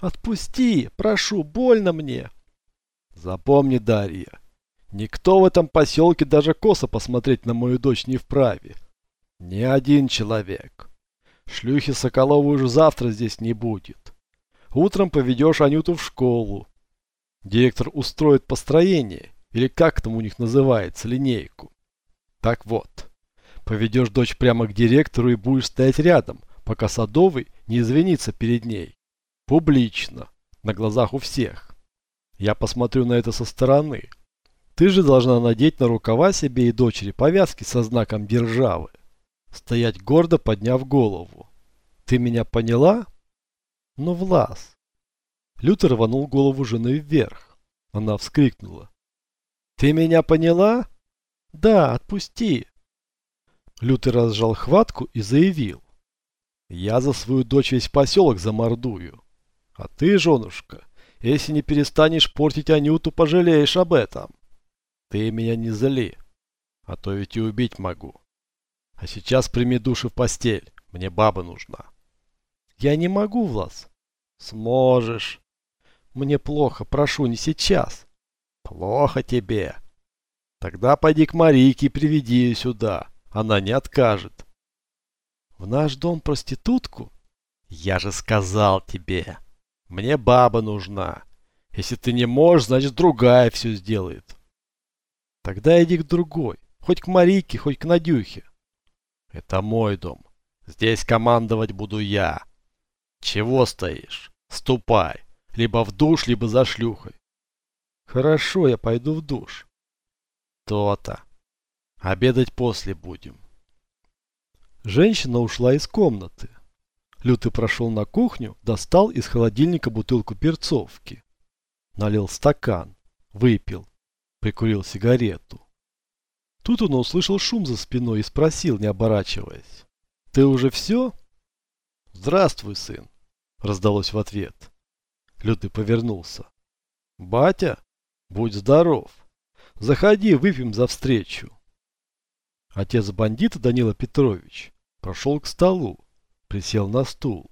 Отпусти, прошу, больно мне. Запомни, Дарья, никто в этом поселке даже косо посмотреть на мою дочь не вправе. Ни один человек. Шлюхи Соколовой уже завтра здесь не будет. Утром поведешь Анюту в школу. Директор устроит построение, или как там у них называется, линейку. Так вот, поведешь дочь прямо к директору и будешь стоять рядом, пока Садовый не извинится перед ней. Публично, на глазах у всех. Я посмотрю на это со стороны. Ты же должна надеть на рукава себе и дочери повязки со знаком державы. Стоять гордо, подняв голову. Ты меня поняла? Ну, Влас. Лютер рванул голову жены вверх. Она вскрикнула. Ты меня поняла? Да, отпусти. Лютер разжал хватку и заявил. Я за свою дочь весь поселок замордую. А ты, женушка, если не перестанешь портить Анюту, пожалеешь об этом. Ты меня не зли, а то ведь и убить могу. А сейчас прими душу в постель, мне баба нужна. Я не могу, Влас. Сможешь. Мне плохо, прошу, не сейчас. Плохо тебе. Тогда пойди к Марийке и приведи ее сюда. Она не откажет. В наш дом проститутку? Я же сказал тебе. Мне баба нужна. Если ты не можешь, значит другая все сделает. Тогда иди к другой. Хоть к Марийке, хоть к Надюхе. Это мой дом. Здесь командовать буду я. Чего стоишь? Ступай. Либо в душ, либо за шлюхой. Хорошо, я пойду в душ. То-то. Обедать после будем. Женщина ушла из комнаты. Лютый прошел на кухню, достал из холодильника бутылку перцовки. Налил стакан, выпил, прикурил сигарету. Тут он услышал шум за спиной и спросил, не оборачиваясь. «Ты уже все?» «Здравствуй, сын», — раздалось в ответ. Лютый повернулся. «Батя, будь здоров. Заходи, выпьем за встречу». Отец бандита Данила Петрович прошел к столу, присел на стул.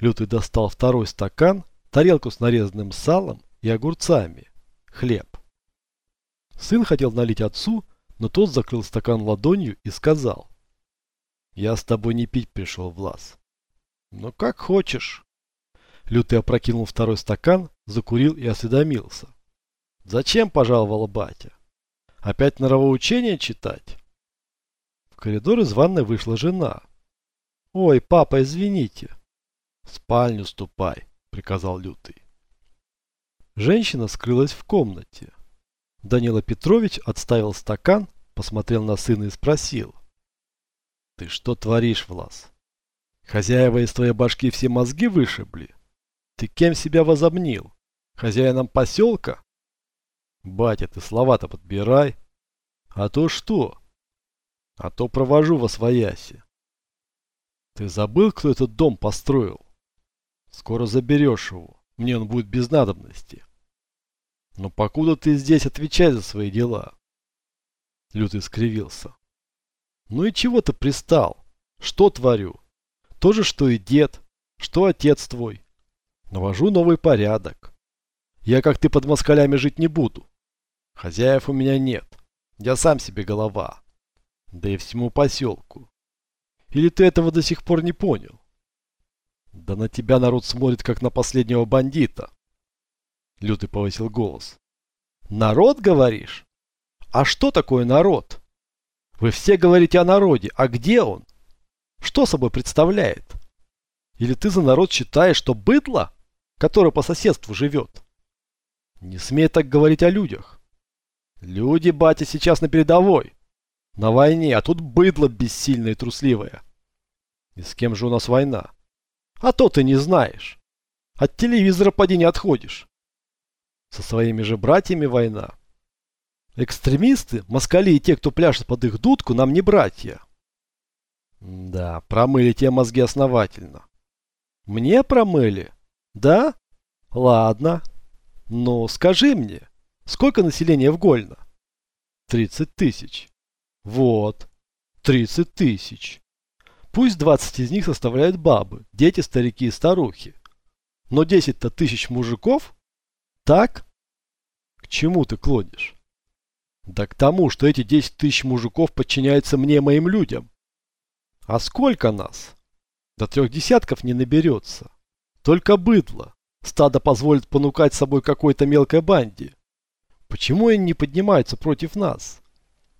Лютый достал второй стакан, тарелку с нарезанным салом и огурцами, хлеб. Сын хотел налить отцу, но тот закрыл стакан ладонью и сказал. «Я с тобой не пить пришел, Влас». «Ну, как хочешь». Лютый опрокинул второй стакан, закурил и осведомился. «Зачем пожаловала батя? Опять норовоучение читать?» В коридор из ванной вышла жена. «Ой, папа, извините». «В спальню ступай», — приказал Лютый. Женщина скрылась в комнате. Данила Петрович отставил стакан, посмотрел на сына и спросил. «Ты что творишь, Влас? Хозяева из твоей башки все мозги вышибли? Ты кем себя возомнил? Хозяином поселка? Батя, ты слова-то подбирай. А то что? А то провожу во свояси. Ты забыл, кто этот дом построил? Скоро заберешь его. Мне он будет без надобности. Но покуда ты здесь, отвечай за свои дела. Лютый скривился. Ну и чего ты пристал? Что творю? То же, что и дед, что отец твой. Навожу новый порядок. Я, как ты, под москалями жить не буду. Хозяев у меня нет. Я сам себе голова. Да и всему поселку. Или ты этого до сих пор не понял? Да на тебя народ смотрит, как на последнего бандита. Лютый повысил голос. Народ, говоришь? А что такое народ? Вы все говорите о народе, а где он? Что собой представляет? Или ты за народ считаешь, что быдло, которое по соседству живет? Не смей так говорить о людях. Люди, батя, сейчас на передовой. На войне, а тут быдло бессильное и трусливое. И с кем же у нас война? А то ты не знаешь. От телевизора поди не отходишь. Со своими же братьями война. Экстремисты, москали и те, кто пляшет под их дудку, нам не братья. Да, промыли те мозги основательно. Мне промыли? Да? Ладно. Но скажи мне, сколько населения в Гольно? 30 тысяч. Вот, 30 тысяч. Пусть 20 из них составляют бабы, дети, старики и старухи. Но 10-то тысяч мужиков? Так? К чему ты клонишь? Да к тому, что эти 10 тысяч мужиков подчиняются мне, моим людям. А сколько нас? До трех десятков не наберется. Только быдло. Стадо позволит понукать собой какой-то мелкой банде. Почему они не поднимаются против нас?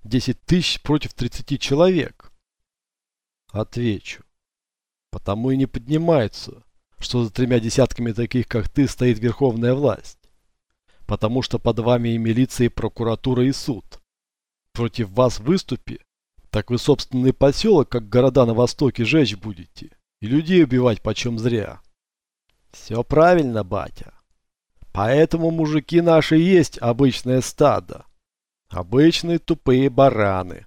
10 тысяч против 30 человек. Отвечу. Потому и не поднимаются, что за тремя десятками таких, как ты, стоит верховная власть. Потому что под вами и милиция, и прокуратура, и суд. Против вас выступи, так вы собственный поселок, как города на востоке, жечь будете. И людей убивать почем зря. Все правильно, батя. Поэтому мужики наши есть обычное стадо. Обычные тупые бараны.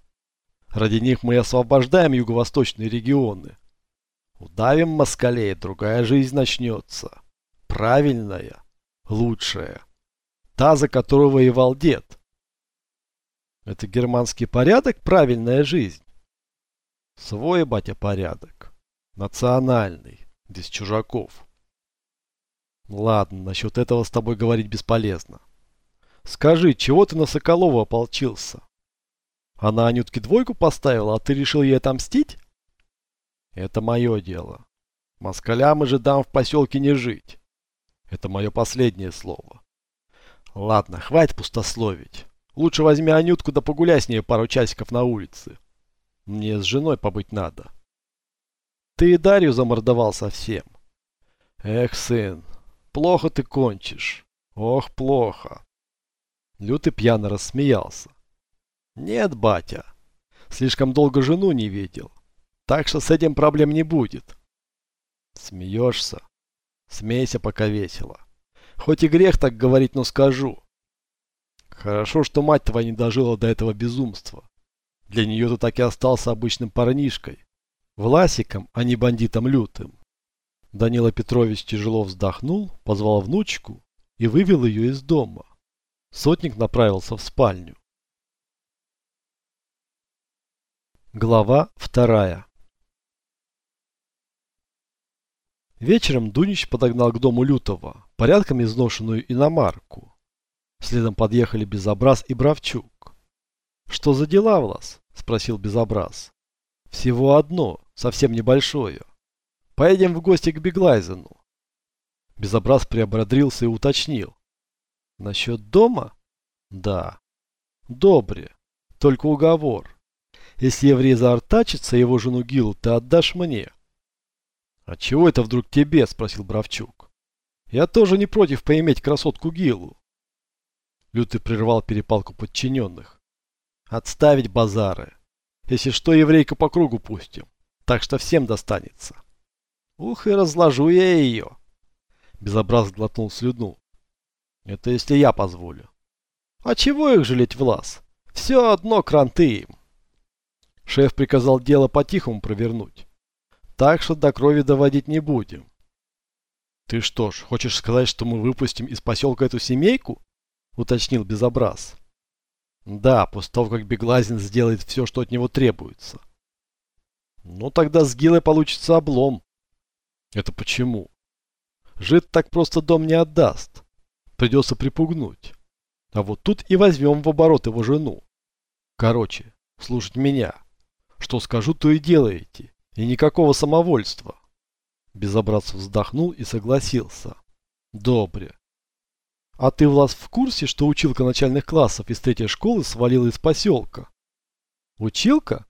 Ради них мы освобождаем юго-восточные регионы. Удавим москалей, другая жизнь начнется. Правильная, лучшая. Та, за которую воевал дед. Это германский порядок, правильная жизнь? Свой, батя, порядок. Национальный, без чужаков. Ладно, насчет этого с тобой говорить бесполезно. Скажи, чего ты на Соколова ополчился? Она Анютке двойку поставила, а ты решил ей отомстить? Это мое дело. Москалям и жидам в поселке не жить. Это мое последнее слово. Ладно, хватит пустословить. Лучше возьми Анютку да погуляй с ней пару часиков на улице. Мне с женой побыть надо. Ты и Дарью замордовал совсем. Эх, сын, плохо ты кончишь. Ох, плохо. Лютый пьяно рассмеялся. Нет, батя, слишком долго жену не видел. Так что с этим проблем не будет. Смеешься? Смейся, пока весело. Хоть и грех так говорить, но скажу. Хорошо, что мать твоя не дожила до этого безумства. Для нее ты так и остался обычным парнишкой. Власиком, а не бандитом лютым. Данила Петрович тяжело вздохнул, позвал внучку и вывел ее из дома. Сотник направился в спальню. Глава вторая Вечером Дунич подогнал к дому Лютого порядком изношенную иномарку. Следом подъехали Безобраз и Бравчук. «Что за дела, Влас?» – спросил Безобраз. «Всего одно, совсем небольшое. Поедем в гости к Беглайзену». Безобраз приободрился и уточнил. Насчет дома? Да. Добре. Только уговор. Если еврей заортачится, его жену Гилу ты отдашь мне. А чего это вдруг тебе? Спросил Бравчук. Я тоже не против поиметь красотку Гилу. Лютый прервал перепалку подчиненных. Отставить базары. Если что, еврейка по кругу пустим. Так что всем достанется. Ух, и разложу я ее. Безобраз глотнул слюну. Это если я позволю. А чего их жалеть в лаз? Все одно кранты им. Шеф приказал дело по-тихому провернуть. Так что до крови доводить не будем. Ты что ж, хочешь сказать, что мы выпустим из поселка эту семейку? Уточнил Безобраз. Да, после того, как Беглазин сделает все, что от него требуется. Ну тогда с Гилой получится облом. Это почему? Жид так просто дом не отдаст. Придется припугнуть. А вот тут и возьмем в оборот его жену. Короче, слушать меня. Что скажу, то и делаете. И никакого самовольства. Безобраз вздохнул и согласился. Добре. А ты, Влас, в курсе, что училка начальных классов из третьей школы свалила из поселка? Училка?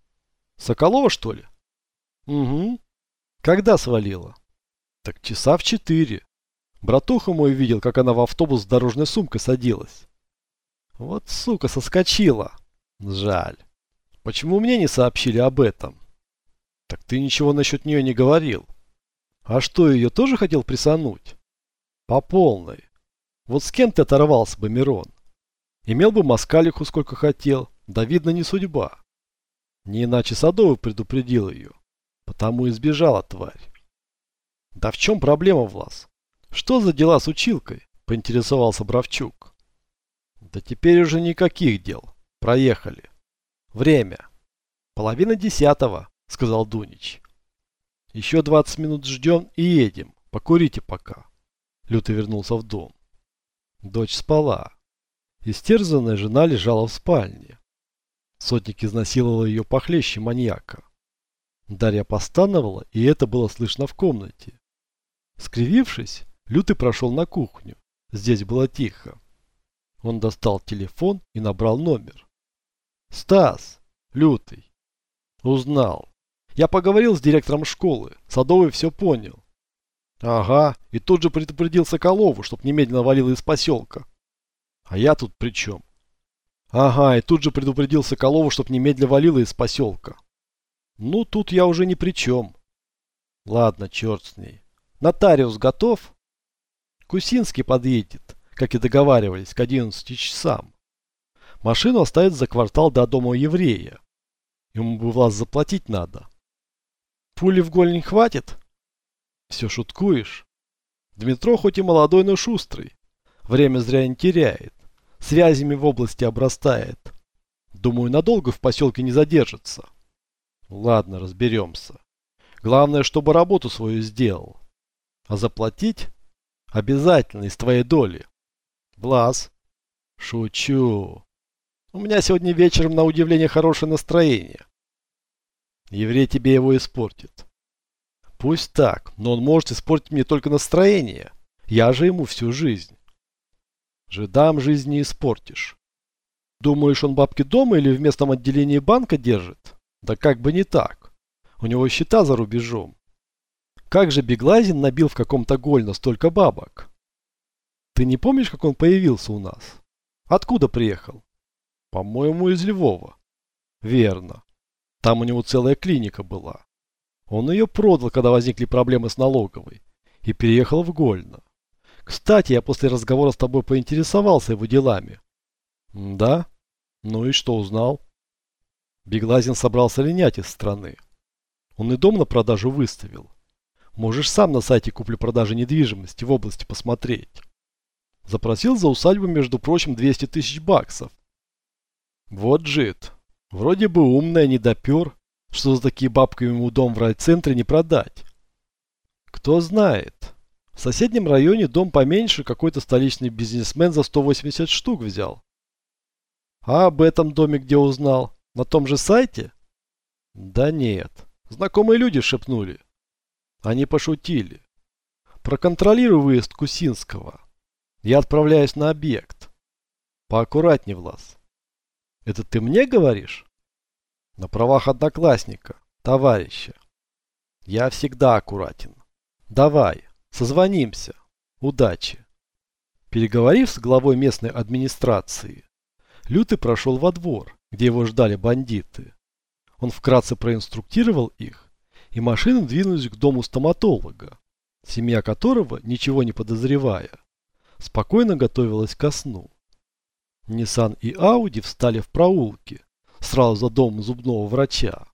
Соколова, что ли? Угу. Когда свалила? Так часа в четыре. Братуха мой видел, как она в автобус с дорожной сумкой садилась. Вот сука, соскочила. Жаль. Почему мне не сообщили об этом? Так ты ничего насчет нее не говорил. А что, ее тоже хотел присануть? По полной. Вот с кем ты оторвался бы, Мирон? Имел бы москалиху сколько хотел, да видно не судьба. Не иначе Садовый предупредил ее. Потому и сбежала тварь. Да в чем проблема, Влас? «Что за дела с училкой?» – поинтересовался Бравчук. «Да теперь уже никаких дел. Проехали. Время. Половина десятого», – сказал Дунич. «Еще двадцать минут ждем и едем. Покурите пока». Лютый вернулся в дом. Дочь спала. Истерзанная жена лежала в спальне. Сотник изнасиловал ее похлеще маньяка. Дарья постановала, и это было слышно в комнате. Скривившись, Лютый прошел на кухню. Здесь было тихо. Он достал телефон и набрал номер. «Стас! Лютый!» «Узнал. Я поговорил с директором школы. Садовый все понял. Ага, и тут же предупредил Соколову, чтоб немедленно валил из поселка. А я тут при чем? Ага, и тут же предупредил Соколову, чтоб немедленно валила из поселка. Ну, тут я уже ни при чем. Ладно, черт с ней. Нотариус готов? Кусинский подъедет, как и договаривались, к 11 часам. Машину оставят за квартал до дома еврея. Ему бы вас заплатить надо. Пули в голень хватит? Все шуткуешь? Дмитро хоть и молодой, но шустрый. Время зря не теряет. Связями в области обрастает. Думаю, надолго в поселке не задержится. Ладно, разберемся. Главное, чтобы работу свою сделал. А заплатить? Обязательно, из твоей доли. Глаз. Шучу. У меня сегодня вечером на удивление хорошее настроение. Еврей тебе его испортит. Пусть так, но он может испортить мне только настроение. Я же ему всю жизнь. Жидам жизнь не испортишь. Думаешь, он бабки дома или в местном отделении банка держит? Да как бы не так. У него счета за рубежом. Как же Беглазин набил в каком-то гольно столько бабок? Ты не помнишь, как он появился у нас? Откуда приехал? По-моему, из Львова. Верно. Там у него целая клиника была. Он ее продал, когда возникли проблемы с налоговой, и переехал в Гольно. Кстати, я после разговора с тобой поинтересовался его делами. да? Ну и что узнал? Беглазин собрался линять из страны. Он и дом на продажу выставил. Можешь сам на сайте купли-продажи недвижимости в области посмотреть. Запросил за усадьбу, между прочим, 200 тысяч баксов. Вот жид. Вроде бы умный, а не допер, что за такие бабки ему дом в райцентре не продать. Кто знает. В соседнем районе дом поменьше какой-то столичный бизнесмен за 180 штук взял. А об этом доме где узнал? На том же сайте? Да нет. Знакомые люди шепнули. Они пошутили. Проконтролируй выезд Кусинского. Я отправляюсь на объект. Поаккуратней, Влас. Это ты мне говоришь? На правах одноклассника, товарища. Я всегда аккуратен. Давай, созвонимся. Удачи. Переговорив с главой местной администрации, Лютый прошел во двор, где его ждали бандиты. Он вкратце проинструктировал их, и машины двинулись к дому стоматолога, семья которого, ничего не подозревая, спокойно готовилась ко сну. Nissan и Audi встали в проулке, сразу за домом зубного врача.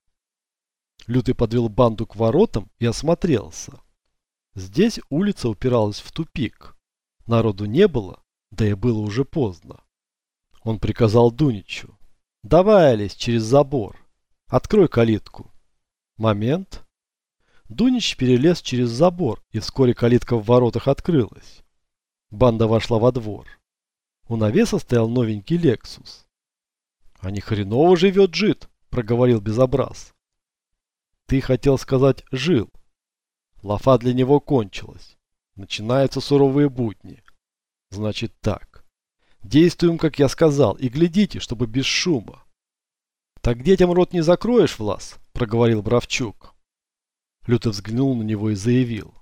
Лютый подвел банду к воротам и осмотрелся. Здесь улица упиралась в тупик. Народу не было, да и было уже поздно. Он приказал Дуничу. «Давай, Олесь, через забор. Открой калитку». Момент. Дунич перелез через забор, и вскоре калитка в воротах открылась. Банда вошла во двор. У навеса стоял новенький Лексус. «А не хреново живет жид», — проговорил Безобраз. «Ты хотел сказать «жил». Лафа для него кончилась. Начинаются суровые будни. Значит так. Действуем, как я сказал, и глядите, чтобы без шума. Так детям рот не закроешь, Влас, проговорил Бравчук. Лютый взглянул на него и заявил.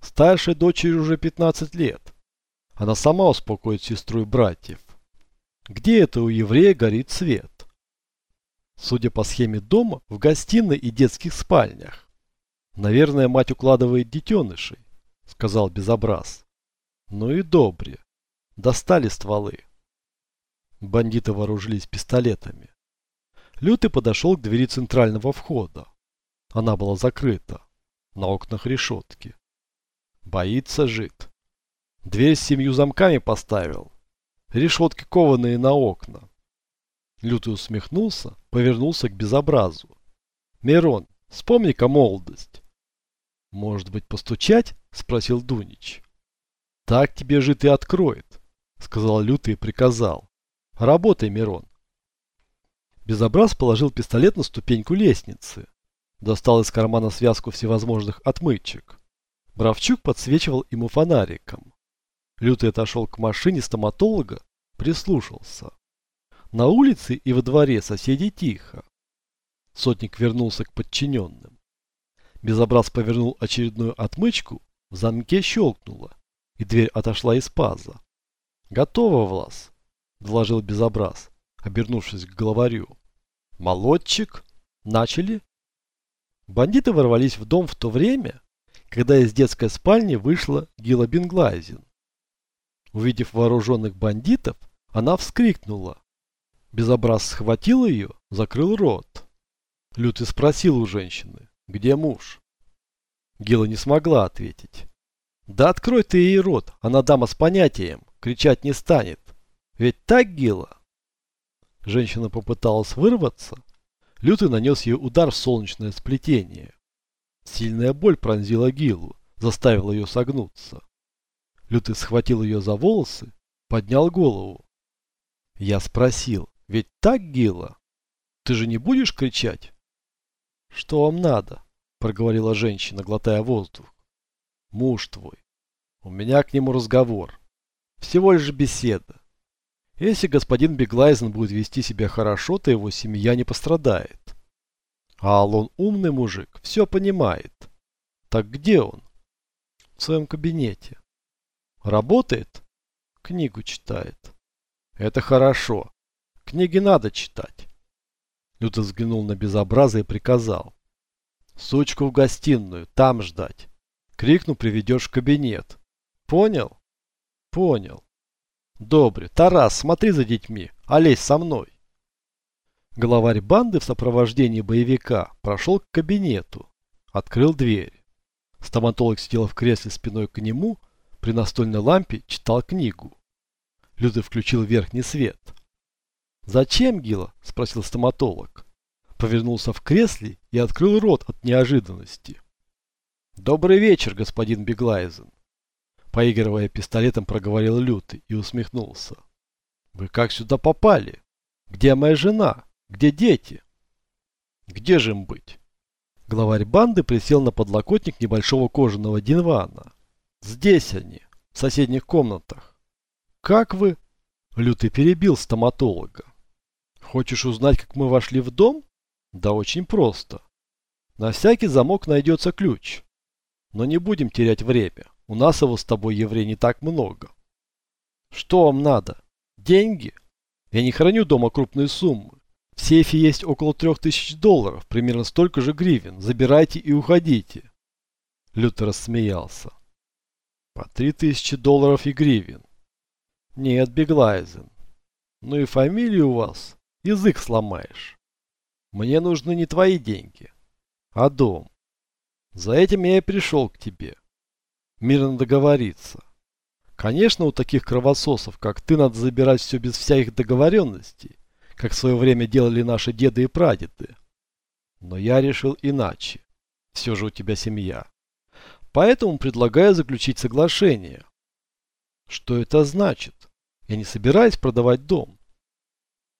Старшей дочери уже 15 лет. Она сама успокоит сестру и братьев. Где это у еврея горит свет? Судя по схеме дома, в гостиной и детских спальнях. Наверное, мать укладывает детенышей, сказал Безобраз. Ну и добре. Достали стволы. Бандиты вооружились пистолетами. Лютый подошел к двери центрального входа. Она была закрыта. На окнах решетки. Боится жид. Дверь с семью замками поставил. Решетки кованые на окна. Лютый усмехнулся, повернулся к безобразу. Мирон, вспомни-ка молодость. Может быть, постучать? Спросил Дунич. Так тебе жит и откроет, сказал Лютый и приказал. Работай, Мирон. Безобраз положил пистолет на ступеньку лестницы. Достал из кармана связку всевозможных отмычек. Бравчук подсвечивал ему фонариком. Лютый отошел к машине стоматолога, прислушался. На улице и во дворе соседи тихо. Сотник вернулся к подчиненным. Безобраз повернул очередную отмычку, в замке щелкнуло, и дверь отошла из паза. «Готово, Влас», — доложил Безобраз, обернувшись к главарю. «Молодчик? Начали?» Бандиты ворвались в дом в то время, когда из детской спальни вышла Гила Бенглайзен. Увидев вооруженных бандитов, она вскрикнула. Безобраз схватил ее, закрыл рот. Лютый спросил у женщины, где муж? Гила не смогла ответить. Да открой ты ей рот, она дама с понятием, кричать не станет. Ведь так, Гила? Женщина попыталась вырваться. Лютый нанес ей удар в солнечное сплетение. Сильная боль пронзила Гилу, заставила ее согнуться. Лютый схватил ее за волосы, поднял голову. Я спросил, ведь так, Гила? Ты же не будешь кричать? Что вам надо? Проговорила женщина, глотая воздух. Муж твой. У меня к нему разговор. Всего лишь беседа. Если господин Беглайзен будет вести себя хорошо, то его семья не пострадает. А Алон умный мужик, все понимает. Так где он? В своем кабинете. Работает? Книгу читает. Это хорошо. Книги надо читать. Люто взглянул на безобразие и приказал. Сучку в гостиную, там ждать. Крикну, приведешь в кабинет. Понял? Понял. Добре. Тарас, смотри за детьми. Олесь со мной. Главарь банды в сопровождении боевика прошел к кабинету. Открыл дверь. Стоматолог сидел в кресле спиной к нему, при настольной лампе читал книгу. Лютый включил верхний свет. «Зачем, Гила?» – спросил стоматолог. Повернулся в кресле и открыл рот от неожиданности. «Добрый вечер, господин Беглайзен!» Поигрывая пистолетом, проговорил Лютый и усмехнулся. «Вы как сюда попали? Где моя жена? Где дети?» «Где же им быть?» Главарь банды присел на подлокотник небольшого кожаного дивана. «Здесь они, в соседних комнатах». «Как вы?» Лютый перебил стоматолога. Хочешь узнать, как мы вошли в дом? Да очень просто. На всякий замок найдется ключ. Но не будем терять время. У нас его с тобой, еврей, не так много. Что вам надо? Деньги? Я не храню дома крупные суммы. В сейфе есть около трех тысяч долларов, примерно столько же гривен. Забирайте и уходите. Лютер рассмеялся. По три тысячи долларов и гривен. Нет, Беглайзен. Ну и фамилия у вас язык сломаешь. Мне нужны не твои деньги, а дом. За этим я и пришел к тебе. Мирно договориться. Конечно, у таких кровососов, как ты, надо забирать все без всяких договоренностей, как в свое время делали наши деды и прадеды. Но я решил иначе. Все же у тебя семья. Поэтому предлагаю заключить соглашение. Что это значит? Я не собираюсь продавать дом.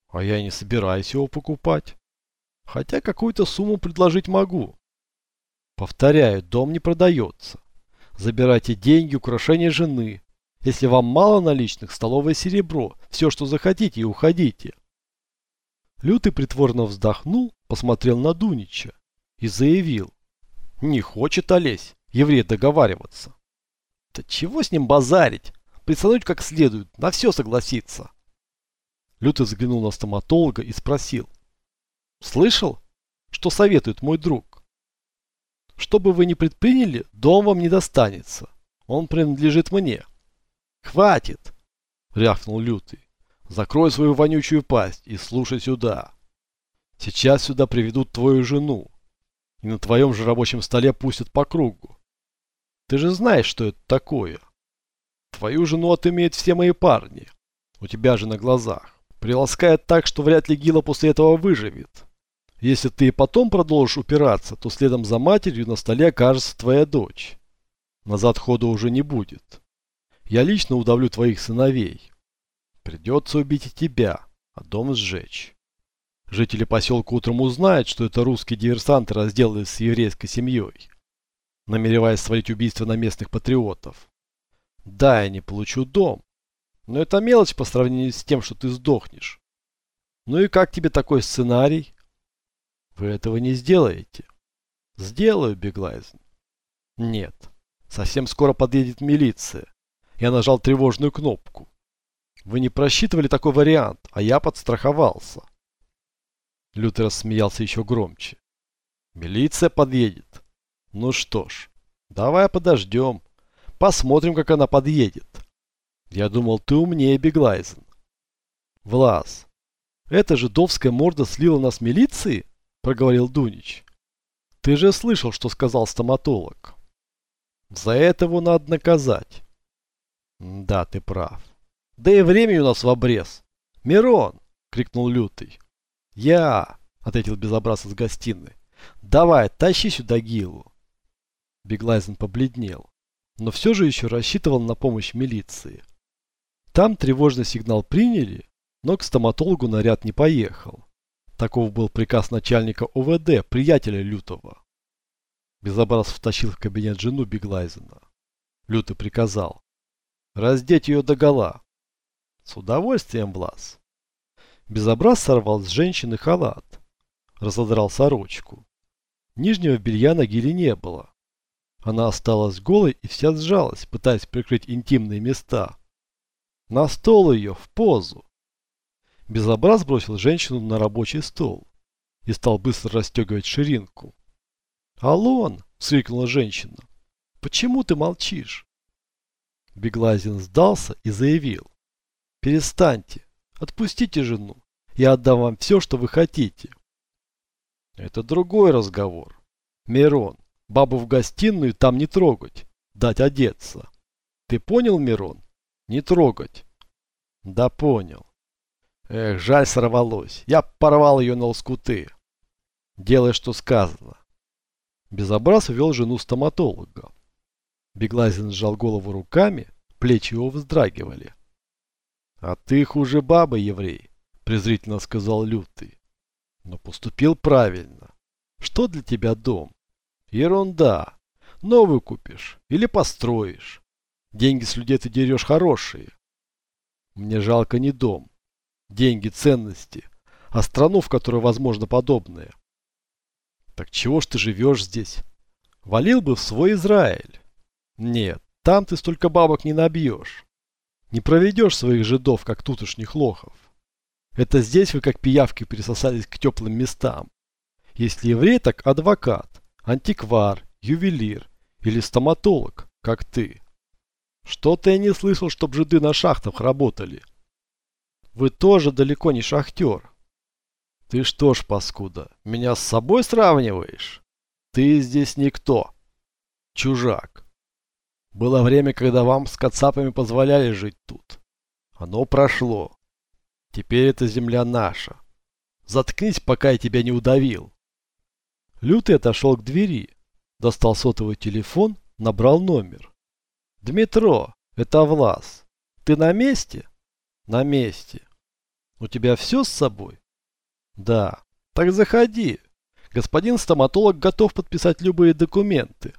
А я не собираюсь его покупать. Хотя какую-то сумму предложить могу. Повторяю, дом не продается. Забирайте деньги, украшения жены. Если вам мало наличных, столовое серебро, все, что захотите, и уходите. Лютый притворно вздохнул, посмотрел на Дунича и заявил. Не хочет Олесь, еврей, договариваться. Да чего с ним базарить? Присануть как следует, на все согласиться. Лютый взглянул на стоматолога и спросил. «Слышал, что советует мой друг? Что бы вы ни предприняли, дом вам не достанется. Он принадлежит мне». «Хватит!» — рявкнул Лютый. «Закрой свою вонючую пасть и слушай сюда. Сейчас сюда приведут твою жену, и на твоем же рабочем столе пустят по кругу. Ты же знаешь, что это такое. Твою жену отымеют все мои парни. У тебя же на глазах. Приласкает так, что вряд ли Гила после этого выживет. Если ты и потом продолжишь упираться, то следом за матерью на столе окажется твоя дочь. Назад хода уже не будет. Я лично удавлю твоих сыновей. Придется убить и тебя, а дом сжечь. Жители поселка утром узнают, что это русские диверсанты разделались с еврейской семьей, намереваясь свалить убийство на местных патриотов. Да, я не получу дом, но это мелочь по сравнению с тем, что ты сдохнешь. Ну и как тебе такой сценарий? Вы этого не сделаете. Сделаю, Беглайзен. Нет. Совсем скоро подъедет милиция. Я нажал тревожную кнопку. Вы не просчитывали такой вариант, а я подстраховался. Лютер рассмеялся еще громче. Милиция подъедет. Ну что ж, давай подождем. Посмотрим, как она подъедет. Я думал, ты умнее, Беглайзен. Влас, эта жидовская морда слила нас милиции? Проговорил Дунич. Ты же слышал, что сказал стоматолог. За это его надо наказать. Да, ты прав. Да и времени у нас в обрез. Мирон! крикнул Лютый. Я! ответил безобраз из гостиной. Давай, тащи сюда Гилу. Беглайзен побледнел, но все же еще рассчитывал на помощь милиции. Там тревожный сигнал приняли, но к стоматологу наряд не поехал. Таков был приказ начальника ОВД, приятеля Лютого. Безобраз втащил в кабинет жену Биглайзена. Лютый приказал. Раздеть ее догола. С удовольствием, Влас. Безобраз сорвал с женщины халат. Разодрал сорочку. Нижнего белья на гиле не было. Она осталась голой и вся сжалась, пытаясь прикрыть интимные места. На стол ее, в позу. Безобраз бросил женщину на рабочий стол и стал быстро расстегивать ширинку. «Алон!» – вскрикнула женщина. «Почему ты молчишь?» Беглазин сдался и заявил. «Перестаньте, отпустите жену, я отдам вам все, что вы хотите». «Это другой разговор. Мирон, бабу в гостиную там не трогать, дать одеться. Ты понял, Мирон? Не трогать». «Да понял. Эх, жаль сорвалось. Я порвал ее на лоскуты. Делай, что сказано. Безобраз увел жену стоматолога. Беглазин сжал голову руками, плечи его вздрагивали. «А ты хуже бабы, еврей», – презрительно сказал Лютый. «Но поступил правильно. Что для тебя дом? Ерунда. Новый купишь или построишь. Деньги с людей ты дерешь хорошие. Мне жалко не дом, деньги, ценности, а страну, в которой возможно подобное. Так чего ж ты живешь здесь? Валил бы в свой Израиль. Нет, там ты столько бабок не набьешь. Не проведешь своих жидов, как тутошних лохов. Это здесь вы как пиявки присосались к теплым местам. Если еврей, так адвокат, антиквар, ювелир или стоматолог, как ты. Что-то я не слышал, чтоб жиды на шахтах работали. Вы тоже далеко не шахтер. Ты что ж, паскуда, меня с собой сравниваешь? Ты здесь никто. Чужак. Было время, когда вам с кацапами позволяли жить тут. Оно прошло. Теперь эта земля наша. Заткнись, пока я тебя не удавил. Лютый отошел к двери, достал сотовый телефон, набрал номер. Дмитро, это Влас. Ты на месте? На месте. У тебя все с собой? Да. Так заходи. Господин стоматолог готов подписать любые документы.